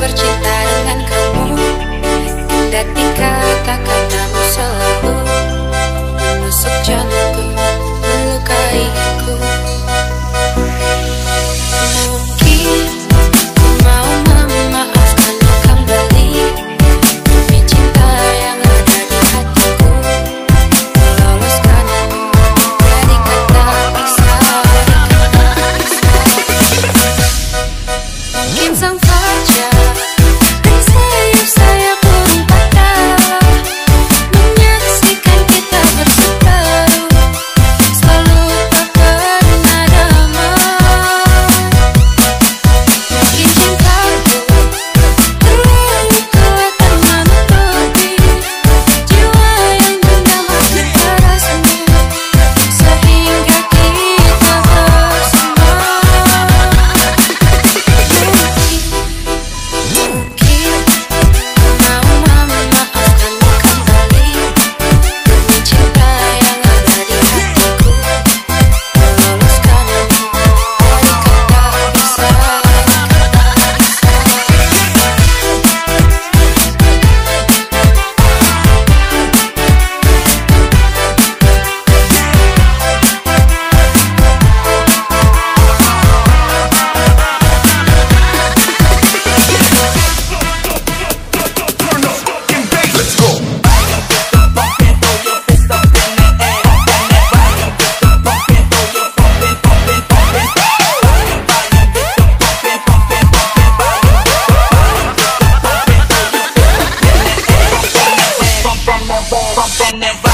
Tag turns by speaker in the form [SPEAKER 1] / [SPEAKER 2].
[SPEAKER 1] bercinta dengan kamu. Tidak dikatakan I never